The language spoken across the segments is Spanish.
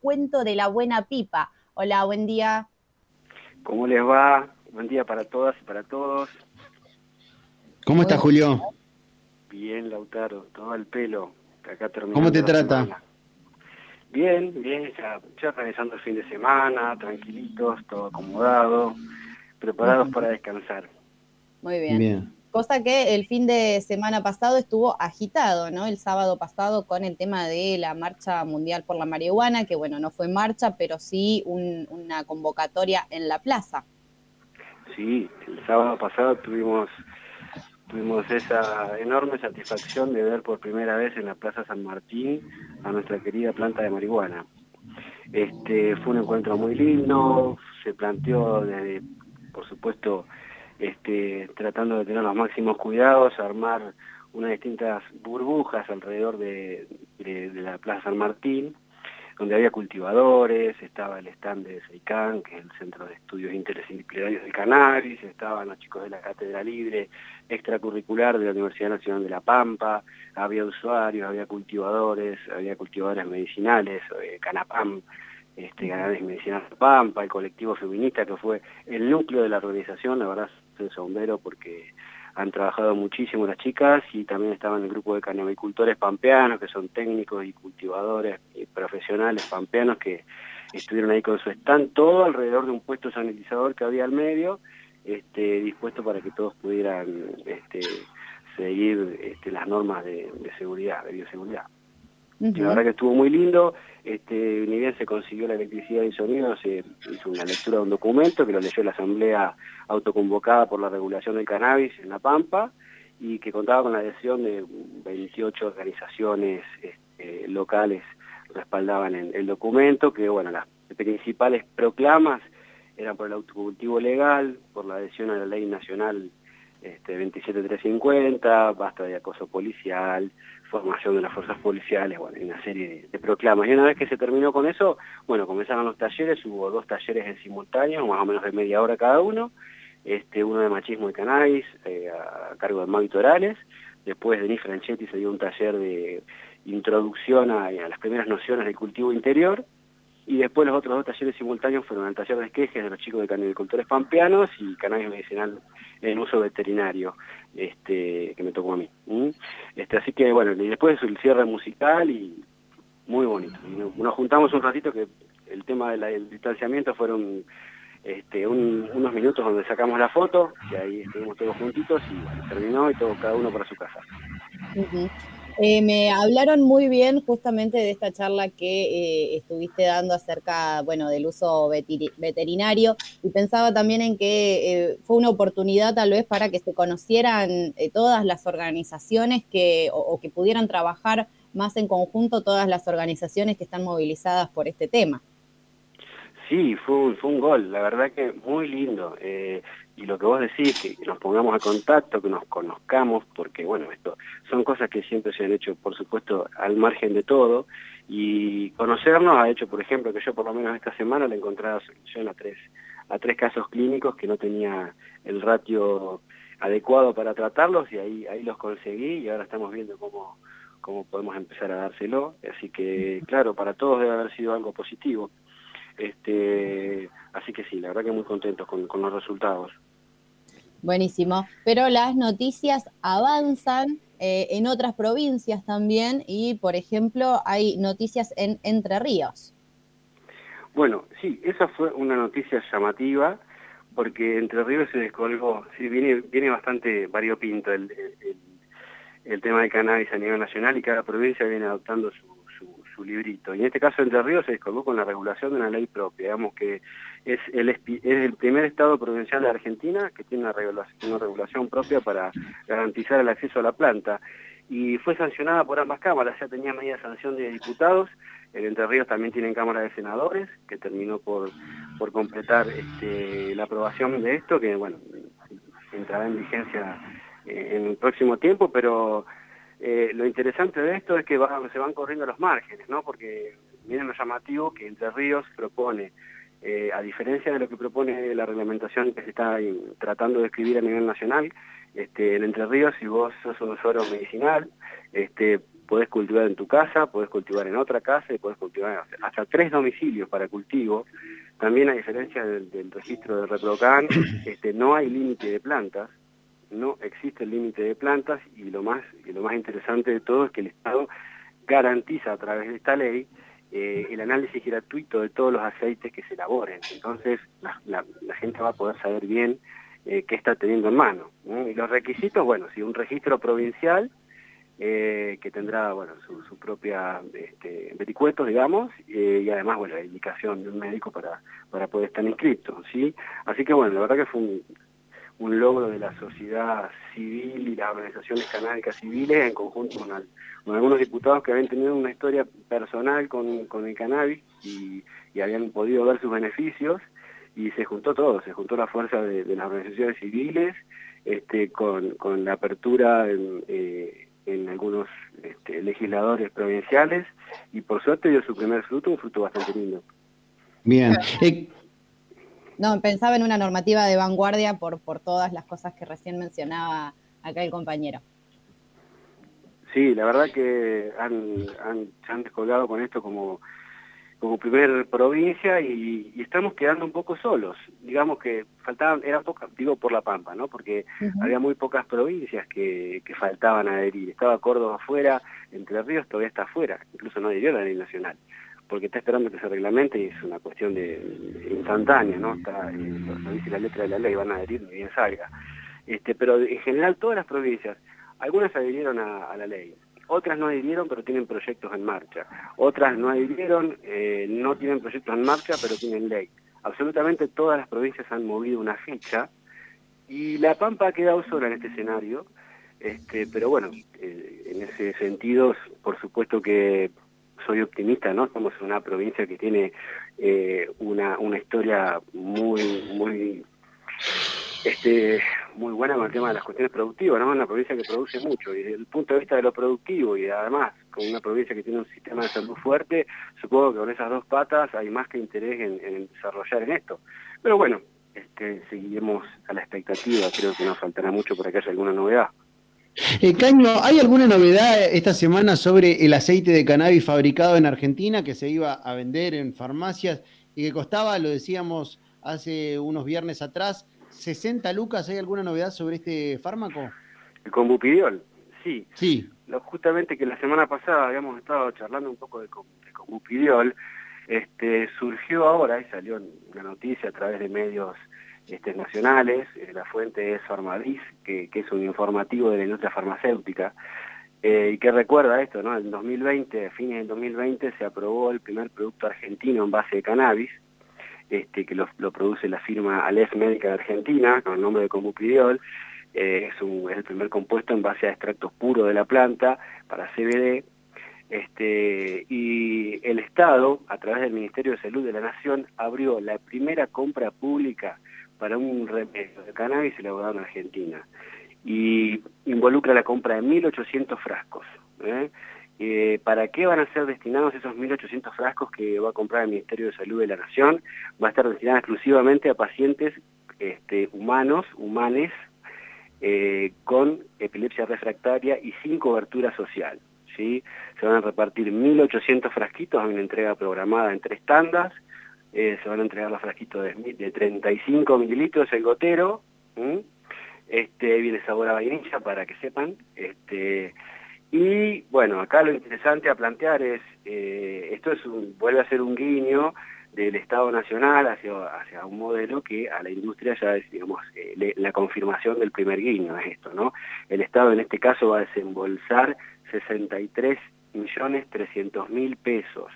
cuento de la buena pipa. Hola, buen día. ¿Cómo les va? Buen día para todas y para todos. ¿Cómo está Julio? Bien, Lautaro, todo el pelo. Acá ¿Cómo te trata? Bien, bien, ya, ya organizando el fin de semana, tranquilitos, todo acomodado, preparados para descansar. Muy bien. Cosa que el fin de semana pasado estuvo agitado, ¿no? El sábado pasado con el tema de la Marcha Mundial por la Marihuana, que bueno, no fue marcha, pero sí una convocatoria en la plaza. Sí, el sábado pasado tuvimos tuvimos esa enorme satisfacción de ver por primera vez en la Plaza San Martín a nuestra querida planta de marihuana. Este fue un encuentro muy lindo, se planteó por supuesto, este, tratando de tener los máximos cuidados, armar unas distintas burbujas alrededor de, de la Plaza San Martín, donde había cultivadores, estaba el stand de SEICAN, que es el Centro de Estudios Interdisciplinarios del Cannabis, estaban los chicos de la Cátedra Libre extracurricular de la Universidad Nacional de La Pampa, había usuarios, había cultivadores, había cultivadores medicinales, eh, Canapam, este, Cannabis Medicinal La Pampa, el colectivo feminista que fue el núcleo de la organización, la verdad es bombero porque han trabajado muchísimo las chicas y también estaban el grupo de canabicultores pampeanos, que son técnicos y cultivadores y profesionales pampeanos que estuvieron ahí con su stand, todo alrededor de un puesto sanitizador que había al medio, este, dispuesto para que todos pudieran este, seguir este, las normas de, seguridad, de bioseguridad. La verdad que estuvo muy lindo, este, ni bien se consiguió la electricidad y sonido, se hizo una lectura de un documento que lo leyó la Asamblea autoconvocada por la regulación del cannabis en La Pampa y que contaba con la adhesión de 28 organizaciones este, locales respaldaban el, el, documento, que bueno, las principales proclamas eran por el autocultivo legal, por la adhesión a la ley nacional este, 27350, basta de acoso policial, formación de las fuerzas policiales, bueno, una serie de, proclamas. Y una vez que se terminó con eso, bueno, comenzaron los talleres, hubo dos talleres en simultáneo, más o menos de media hora cada uno, este, uno de machismo y cannabis, eh, a, cargo de Mavi Torales, después Denis Franchetti se dio un taller de introducción a, a las primeras nociones del cultivo interior, y después los otros dos talleres simultáneos fueron el taller de esquejes de los chicos de canabicultores pampeanos y cannabis medicinal en uso veterinario, este, que me tocó a mí. Este, así que bueno, y después el cierre musical y muy bonito. nos, juntamos un ratito que el tema del distanciamiento fueron este, unos minutos donde sacamos la foto y ahí estuvimos todos juntitos y bueno, terminó y todo cada uno para su casa. Eh, me hablaron muy bien justamente de esta charla que eh, estuviste dando acerca, bueno, del uso veterinario y pensaba también en que eh, fue una oportunidad tal vez para que se conocieran todas las organizaciones que, o, que pudieran trabajar más en conjunto todas las organizaciones que están movilizadas por este tema. Sí, fue un, fue un gol, la verdad que muy lindo. Eh, y lo que vos decís, que nos pongamos a contacto, que nos conozcamos, porque bueno, esto son cosas que siempre se han hecho, por supuesto, al margen de todo, y conocernos ha hecho, por ejemplo, que yo por lo menos esta semana le encontré solución a tres, a tres casos clínicos que no tenía el ratio adecuado para tratarlos, y ahí, ahí los conseguí, y ahora estamos viendo cómo, cómo podemos empezar a dárselo, así que claro, para todos debe haber sido algo positivo. Este, así que sí, la verdad que muy contentos con, los resultados. Buenísimo. Pero las noticias avanzan eh, en otras provincias también y, por ejemplo, hay noticias en Entre Ríos. Bueno, sí, esa fue una noticia llamativa porque Entre Ríos se descolgó, sí, viene, viene bastante variopinto el, el, el tema de cannabis a nivel nacional y cada provincia viene adoptando su, librito. Y en este caso Entre Ríos se descolgó con la regulación de una ley propia, digamos que es el, es el primer estado provincial de Argentina que tiene una regulación, propia para garantizar el acceso a la planta. Y fue sancionada por ambas cámaras, ya tenía media sanción de diputados, el Entre Ríos también tiene Cámara de Senadores, que terminó por, por completar este, la aprobación de esto, que bueno, entrará en vigencia eh, en el próximo tiempo, pero eh, lo interesante de esto es que se van corriendo los márgenes, ¿no? Porque miren lo llamativo que Entre Ríos propone, eh, a diferencia de lo que propone la reglamentación que se está tratando de escribir a nivel nacional, este, en Entre Ríos, si vos sos un usuario medicinal, este, podés cultivar en tu casa, podés cultivar en otra casa y podés cultivar hasta tres domicilios para cultivo. También a diferencia del, registro de Reprocan, este, no hay límite de plantas, no existe el límite de plantas y lo más y lo más interesante de todo es que el Estado garantiza a través de esta ley eh, el análisis gratuito de todos los aceites que se elaboren. Entonces la, gente va a poder saber bien eh, qué está teniendo en mano. Y los requisitos, bueno, si un registro provincial eh, que tendrá bueno su, propia este, vericuetos, digamos, y además bueno la indicación de un médico para, para poder estar inscrito. ¿sí? Así que bueno, la verdad que fue un, un logro de la sociedad civil y las organizaciones canábicas civiles en conjunto con, algunos diputados que habían tenido una historia personal con, el cannabis y, habían podido ver sus beneficios y se juntó todo, se juntó la fuerza de, las organizaciones civiles este, con, la apertura en, eh, algunos este, legisladores provinciales y por suerte dio su primer fruto, un fruto bastante lindo. Bien. Eh, no, pensaba en una normativa de vanguardia por, por todas las cosas que recién mencionaba acá el compañero. Sí, la verdad que han, han, se han descolgado con esto como, como primer provincia y, estamos quedando un poco solos. Digamos que faltaban, era poca, digo por la Pampa, ¿no? Porque había muy pocas provincias que, que faltaban a adherir. Estaba Córdoba afuera, Entre Ríos todavía está afuera, incluso no adhirió a la ley nacional porque está esperando que se reglamente y es una cuestión de, instantánea, ¿no? Está, eh, lo dice la letra de la ley, van a adherir ni bien salga. Este, pero en general todas las provincias, algunas adhirieron a, la ley, otras no adhirieron pero tienen proyectos en marcha, otras no adhirieron, eh, no tienen proyectos en marcha pero tienen ley. Absolutamente todas las provincias han movido una ficha y La Pampa ha quedado sola en este escenario, este, pero bueno, eh, en ese sentido, por supuesto que soy optimista, ¿no? En una provincia que tiene eh, una, una historia muy, muy, este, muy buena con el tema de las cuestiones productivas, ¿no? Una provincia que produce mucho y desde el punto de vista de lo productivo y además con una provincia que tiene un sistema de salud fuerte, supongo que con esas dos patas hay más que interés en, desarrollar en esto. Pero bueno, este, seguiremos a la expectativa, creo que nos faltará mucho para que haya alguna novedad. Eh, Caño, ¿hay alguna novedad esta semana sobre el aceite de cannabis fabricado en Argentina que se iba a vender en farmacias y que costaba, lo decíamos hace unos viernes atrás, 60 lucas? ¿Hay alguna novedad sobre este fármaco? El combupidiol, sí. Sí. Lo, justamente que la semana pasada habíamos estado charlando un poco de, de combupidiol, este, surgió ahora y salió una noticia a través de medios este, nacionales, eh, la fuente es Farmadis, que, es un informativo de la industria farmacéutica, eh, y que recuerda esto, ¿no? En 2020, a fines del 2020, se aprobó el primer producto argentino en base de cannabis, este, que lo, produce la firma Alef Médica de Argentina, con el nombre de Combupidiol, eh, es, un, es el primer compuesto en base a extractos puros de la planta para CBD, este, y el Estado, a través del Ministerio de Salud de la Nación, abrió la primera compra pública para un remedio de cannabis elaborado en Argentina. Y involucra la compra de 1.800 frascos. ¿eh? Eh, ¿Para qué van a ser destinados esos 1.800 frascos que va a comprar el Ministerio de Salud de la Nación? Va a estar destinada exclusivamente a pacientes este, humanos, humanes, eh, con epilepsia refractaria y sin cobertura social. ¿sí? Se van a repartir 1.800 frasquitos, hay una entrega programada en tres tandas, eh, se van a entregar los frasquitos de, de 35 mililitros el gotero, este viene sabor a vainilla para que sepan, este y bueno, acá lo interesante a plantear es, eh, esto es un, vuelve a ser un guiño del Estado Nacional hacia, hacia un modelo que a la industria ya es, digamos, eh, la confirmación del primer guiño es esto, ¿no? El Estado en este caso va a desembolsar 63 millones 300 mil pesos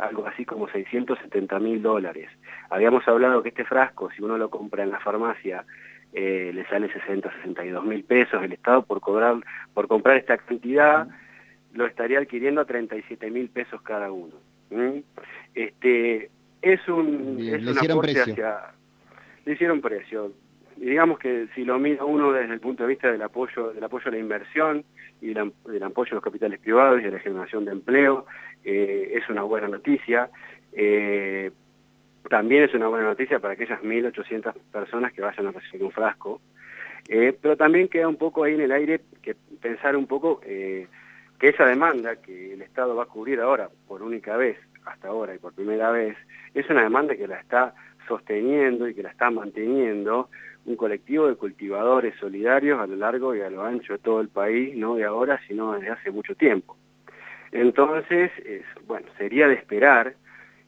algo así como 670 mil dólares. Habíamos hablado que este frasco, si uno lo compra en la farmacia, eh, le sale 60, 62 mil pesos. El Estado por cobrar, por comprar esta cantidad lo estaría adquiriendo a 37 mil pesos cada uno. Este, es un, es un aporte hacia... Le hicieron precio. Digamos que si lo mira uno desde el punto de vista del apoyo, del apoyo a la inversión y del, apoyo a los capitales privados y a la generación de empleo, eh, es una buena noticia. Eh, también es una buena noticia para aquellas 1.800 personas que vayan a recibir un frasco. Eh, pero también queda un poco ahí en el aire que pensar un poco que esa demanda que el Estado va a cubrir ahora por única vez, hasta ahora y por primera vez, es una demanda que la está sosteniendo y que la está manteniendo un colectivo de cultivadores solidarios a lo largo y a lo ancho de todo el país, no de ahora, sino desde hace mucho tiempo. Entonces, bueno, sería de esperar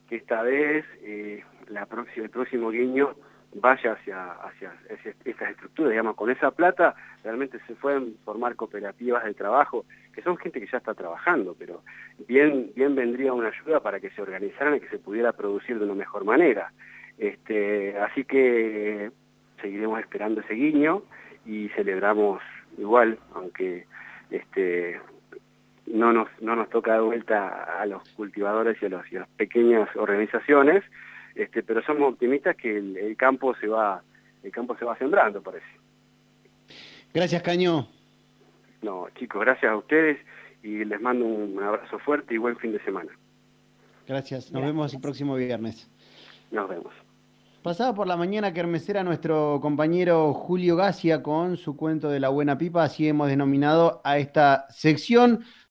que esta vez eh, la próxima, el próximo guiño vaya hacia, hacia, estas estructuras, digamos, con esa plata realmente se pueden formar cooperativas de trabajo, que son gente que ya está trabajando, pero bien, bien vendría una ayuda para que se organizaran y que se pudiera producir de una mejor manera. Este, así que seguiremos esperando ese guiño y celebramos igual, aunque este, no nos, no nos toca de vuelta a los cultivadores y a, los, y a las pequeñas organizaciones, este, pero somos optimistas que el, campo se va el campo se va sembrando, parece. Gracias, Caño. No, chicos, gracias a ustedes y les mando un abrazo fuerte y buen fin de semana. Gracias, nos vemos el próximo viernes. Nos vemos. Pasaba por la mañana kermesera nuestro compañero Julio Gacia con su cuento de la buena pipa, así hemos denominado a esta sección